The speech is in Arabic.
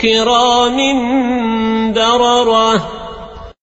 كرام بررة